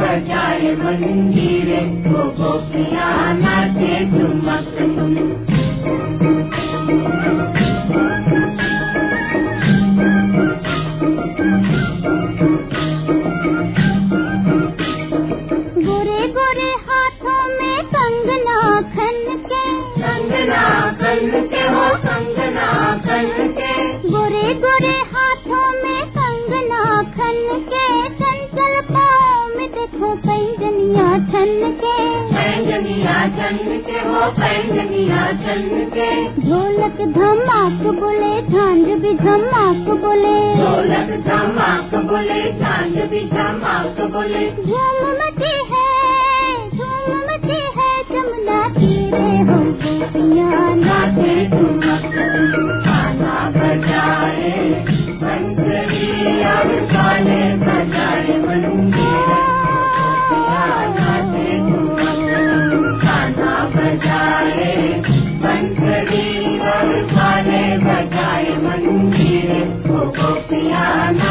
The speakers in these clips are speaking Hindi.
बजाए मंजीरे वो गोपियाँ नाचे ठुमक ठुम पैंजनिया के हो पैंजनिया चन के। ढोलक धमाक बोले झांझ भी धमाक बोले। ढोलक धमाक बोले झांझ भी धमाक बोले।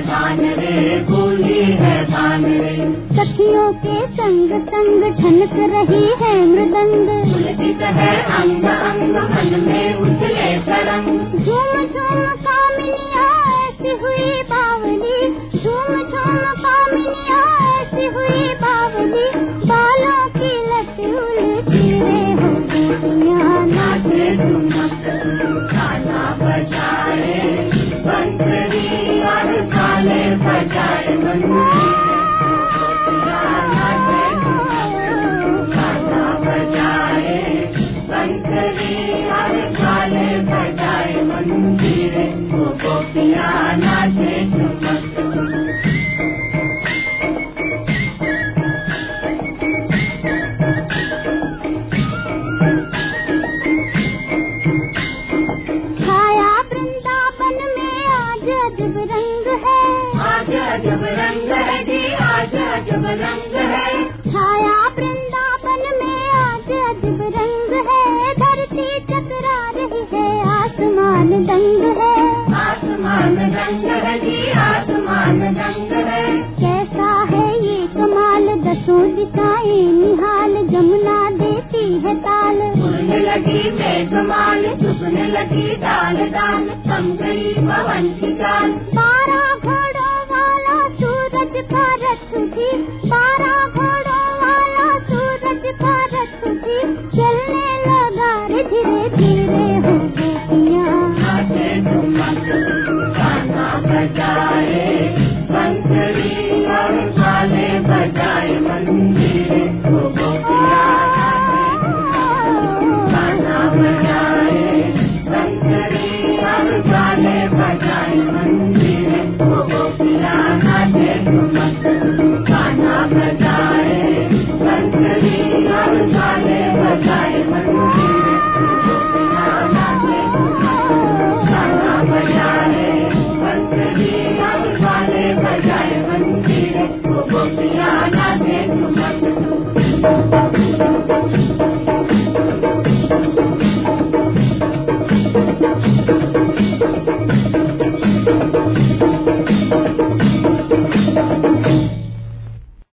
दान रे बोली है धान रे। सखियों के संग संग ठनक रही है मृदंग। पुलकित है अंग अंग मन में उछले तरंग। झूम झूम कामिनिया ऐसी हुई बावली। झूम झूम कामिनिया ऐसी हुई बावली। रंग है जी आज अजब रंग है। छाया वृंदावन में आज अजब रंग है। धरती चकरा रही है आसमान दंग है। आसमान रंग है जी आसमान रंग है। कैसा है ये कमाल? दसों दिशाएँ निहाल जमुना देती है ताल। उड़ने लगी मेघमाल चुभने लगी डाल डाल थम गई पवन की चाल बारह तुझे सारा Yeah.